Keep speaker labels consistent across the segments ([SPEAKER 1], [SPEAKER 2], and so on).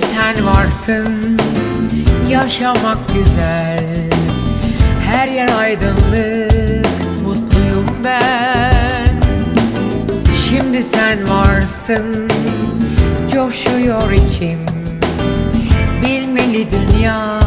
[SPEAKER 1] sen varsın. Yaşamak güzel. Her yer aydınlık. Mutluyum ben. Şimdi sen varsın. Coşuyor içim. Bilmeli dünya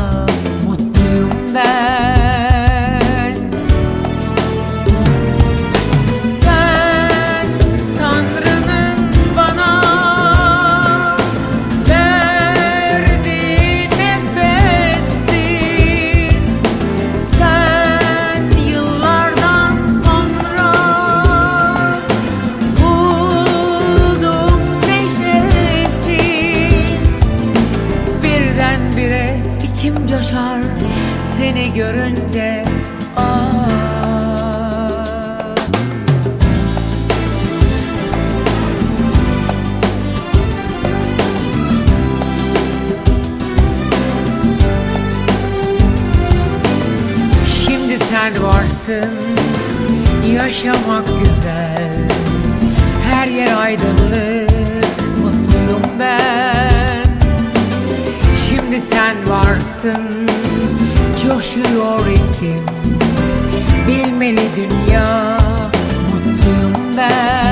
[SPEAKER 1] seni görünce ah. Sen varsın Yaşamak güzel. Her yer aydınlık Mutluyum ben. Şimdi sen varsın Bilmeli dünya Mutluyum ben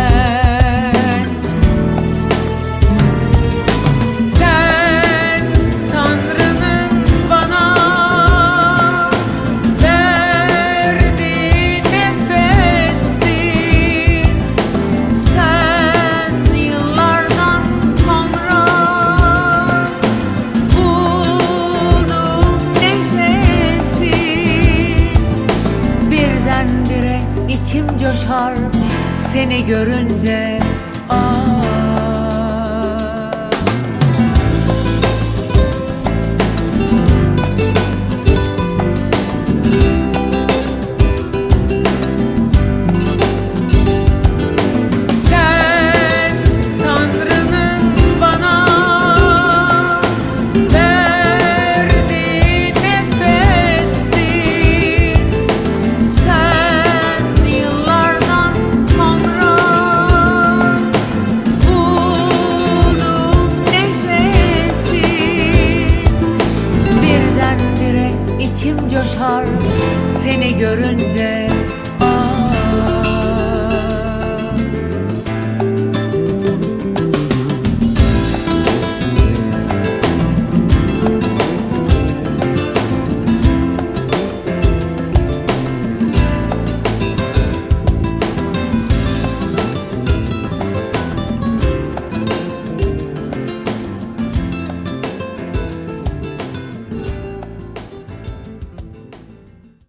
[SPEAKER 1] içim coşar seni görünce. Ah coşar seni görünce